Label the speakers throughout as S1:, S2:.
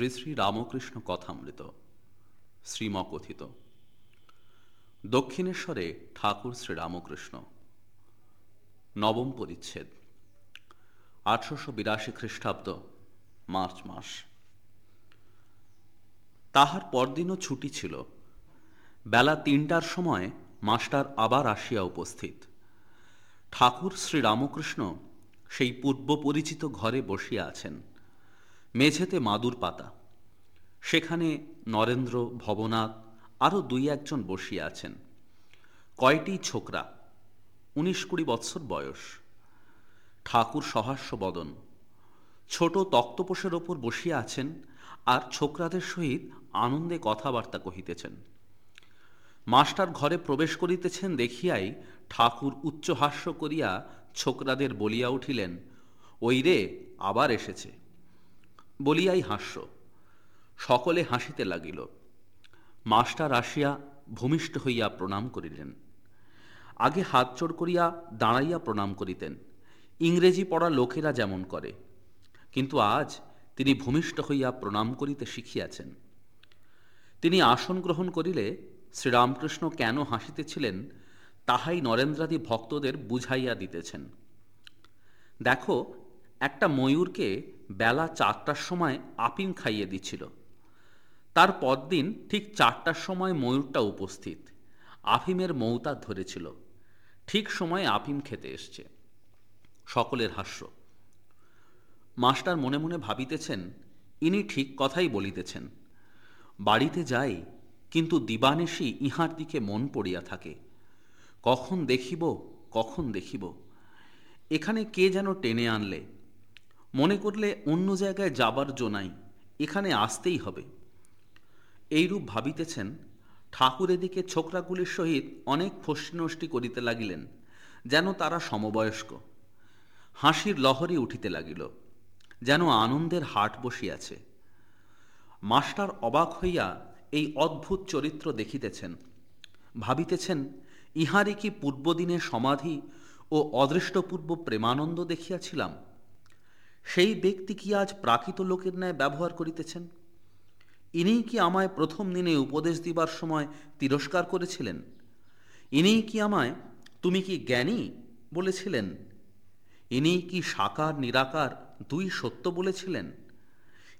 S1: শ্রী শ্রী রামকৃষ্ণ কথামৃত, শ্রীমকথিত। দক্ষিণেশ্বরে ঠাকুর শ্রী রামকৃষ্ণ। নবম পরিচ্ছেদ। আঠারোশো বিরাশি খ্রিস্টাব্দ, মার্চ মাস। তাহার পরদিনও ছুটি ছিল। বেলা তিনটার সময় মাস্টার আবার আসিয়া উপস্থিত। ঠাকুর শ্রী রামকৃষ্ণ সেই পূর্ব পরিচিত ঘরে বসিয়া আছেন। মেঝেতে মাদুর পাতা। সেখানে নরেন্দ্র, ভবনাথ আরও দুই একজন বসিয়া আছেন। কয়টি ছোকরা? উনিশ কুড়ি বৎসর বয়স। ঠাকুর সহাস্য বদন। ছোট তক্তপোষের ওপর বসিয়া আছেন আর ছোকরাদের সহিত আনন্দে কথাবার্তা কহিতেছেন। মাস্টার ঘরে প্রবেশ করিতেছেন দেখিয়াই ঠাকুর উচ্চহাস্য করিয়া ছোকরাদের বলিয়া উঠিলেন, ওই রে, আবার এসেছে। বলিয়াই হাস্য। সকলে হাসিতে লাগিল। মাস্টার আসিয়া ভূমিষ্ঠ হইয়া প্রণাম করিলেন। আগে হাত চোর করিয়া দাঁড়াইয়া প্রণাম করিতেন। ইংরেজি পড়া লোকেরা যেমন করে। কিন্তু আজ তিনি ভূমিষ্ঠ হইয়া প্রণাম করিতে শিখিয়াছেন। তিনি আসন গ্রহণ করিলে শ্রীরামকৃষ্ণ কেন হাসিতেছিলেন, তাহাই নরেন্দ্রাদি ভক্তদের বুঝাইয়া দিতেছেন। দেখো, একটা ময়ূরকে বেলা চারটার সময় আপিম খাইয়ে দিচ্ছিল তার পরদিন ঠিক চারটার সময় ময়ূরটা উপস্থিত। আফিমের মৌতা ধরেছিল। ঠিক সময়ে আফিম খেতে এসছে। সকলের হাস্য। মাস্টার মনে মনে ভাবিতেছেন, ইনি ঠিক কথাই বলিতেছেন। বাড়িতে যাই, কিন্তু দিবানেশি ইহার দিকে মন পড়িয়া থাকে। কখন দেখিব কখন দেখিব। এখানে কে যেন টেনে আনলে। মনে করলে অন্য জায়গায় যাবার জোনাই এখানে আসতেই হবে। এইরূপ ভাবিতেছেন ঠাকুর এদিকে ছোকরাগুলির সহিত অনেক ফষ্টি করিতে লাগিলেন, যেন তারা সমবয়স্ক। হাসির লহরি উঠিতে লাগিল, যেন আনন্দের হাট বসিয়াছে। মাস্টার অবাক হইয়া এই অদ্ভুত চরিত্র দেখিতেছেন, ভাবিতেছেন, ইহারই কি পূর্বদিনে সমাধি ও অদৃষ্টপূর্ব প্রেমানন্দ দেখিয়াছিলাম? সেই ব্যক্তি কি আজ প্রাকৃত লোকের ন্যায় ব্যবহার করিতেছেন? ইনিই কি আমায় প্রথম দিনে উপদেশ দিবার সময় তিরস্কার করেছিলেন? ইনিই কি আমায়, তুমি কি জ্ঞানী? বলেছিলেন। ইনিই কি সাকার, নিরাকার, দুই সত্য বলেছিলেন?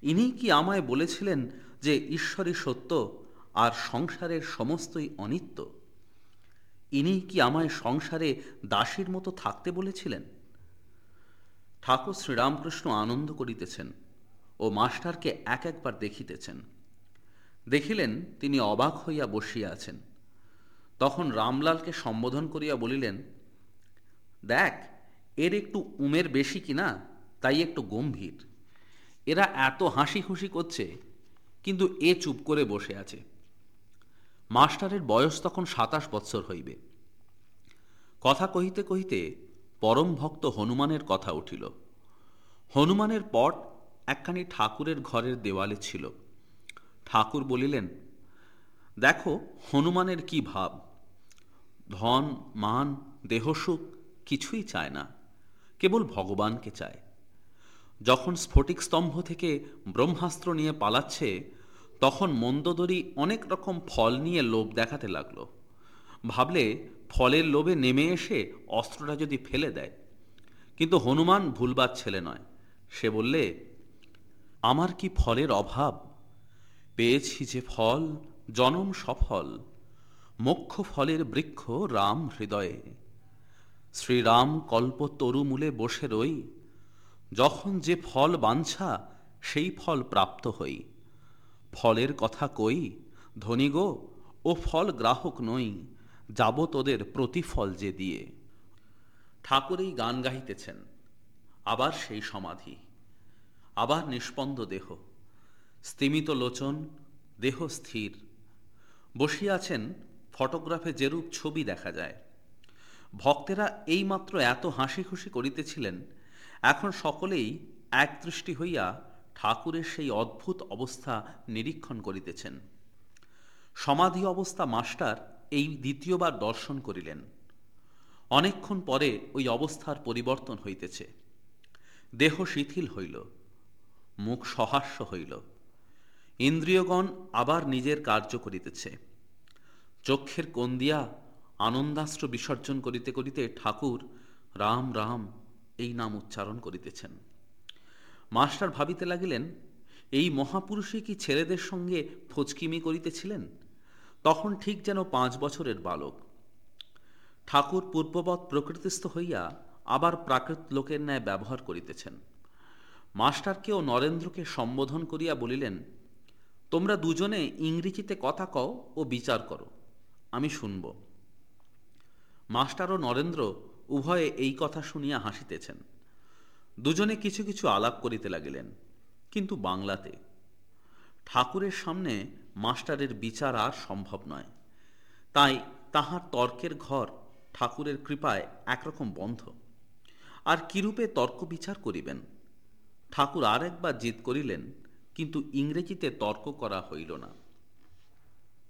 S1: ইনি কি আমায় বলেছিলেন যে ঈশ্বরই সত্য আর সংসারের সমস্তই অনিত্য? ইনি কি আমায় সংসারে দাসীর মতো থাকতে বলেছিলেন? ঠাকুর শ্রীরামকৃষ্ণ আনন্দ করিতেছেন ও মাস্টারকে এক একবার দেখিতেছেন। দেখিলেন তিনি অবাক হইয়া বসিয়া আছেন। তখন রামলালকে সম্বোধন করিয়া বলিলেন, দেখ, এর একটু উমের বেশি কিনা, তাই একটু গম্ভীর। এরা এত হাসি খুশি করছে, কিন্তু এ চুপ করে বসে আছে। মাস্টারের বয়স তখন সাতাশ বৎসর হইবে। কথা কহিতে কহিতে পরম ভক্ত হনুমানের কথা উঠিল। হনুমানের পট একখানি ঠাকুরের ঘরের দেওয়ালে ছিল। ঠাকুর বলিলেন, দেখো হনুমানের কি ভাব। ধন, মান দেহসুখ কিছুই চায় না, কেবল ভগবানকে চায়। যখন স্ফটিক স্তম্ভ থেকে ব্রহ্মাস্ত্র নিয়ে পালাচ্ছে, তখন মন্দদরি অনেক রকম ফল নিয়ে লোভ দেখাতে লাগল। ভাবলে ফলের লোভে নেমে এসে অস্ত্রটা যদি ফেলে দেয়, কিন্তু হনুমান ভুলবার ছেলে নয়। সে বললে, আমার কি ফলের অভাব? পেয়েছি যে ফল, জনম সফল। মোক্ষ ফলের বৃক্ষ রাম হৃদয়ে। শ্রীরাম কল্প তরুমূলে বসে রই। যখন যে ফল বাঞ্ছা, সেই ফল প্রাপ্ত হই। ফলের কথা কই, ধনী গো, ও ফল গ্রাহক নই। যাব তোদের প্রতিফল যে দিয়ে। ঠাকুর এই গান গাইতেছেন আবার সেই সমাধি। আবার নিষ্পন্দ দেহ। স্তিমিত লোচন, দেহ স্থির। বসিয়াছেন ফটোগ্রাফে যেরূপ ছবি দেখা যায়। ভক্তেরা এইমাত্র এত হাসি খুশি করিতেছিলেন, এখন সকলেই একদৃষ্টি হইয়া ঠাকুরের সেই অদ্ভুত অবস্থা নিরীক্ষণ করিতেছেন। সমাধি অবস্থা মাস্টার এই দ্বিতীয়বার দর্শন করিলেন। অনেকক্ষণ পরে ওই অবস্থার পরিবর্তন হইতেছে। দেহ শিথিল হইল, মুখ সহাস্য হইল। ইন্দ্রিয়গণ আবার নিজের কার্য করিতেছে। চক্ষের কোন দিয়া আনন্দাস্ত্র বিসর্জন করিতে করিতে ঠাকুর রাম রাম এই নাম উচ্চারণ করিতেছেন। মাস্টার ভাবিতে লাগিলেন, এই মহাপুরুষে কি ছেলেদের সঙ্গে ফচকিমি করিতেছিলেন? তখন ঠিক যেন পাঁচ বছরের বালক। ঠাকুর পূর্ববৎ প্রকৃতিস্থ হইয়া আবার প্রাকৃত লোকের ন্যায় ব্যবহার করিতেছেন। মাস্টারকেও নরেন্দ্রকে সম্বোধন করিয়া বলিলেন, তোমরা দুজনে ইংরেজিতে কথা কও ও বিচার করো, আমি শুনব। মাস্টার ও নরেন্দ্র উভয়ে এই কথা শুনিয়া হাসিতেছেন। দুজনে কিছু কিছু আলাপ করিতে লাগিলেন, কিন্তু বাংলাতে। ঠাকুরের সামনে মাস্টারের বিচার আর সম্ভব নয়। তাই তাহার তর্কের ঘর ঠাকুরের কৃপায় একরকম বন্ধ। আর কিরূপে তর্ক বিচার করিবেন? ঠাকুর আর একবার জিদ করিলেন, কিন্তু ইংরেজিতে তর্ক করা হইল না।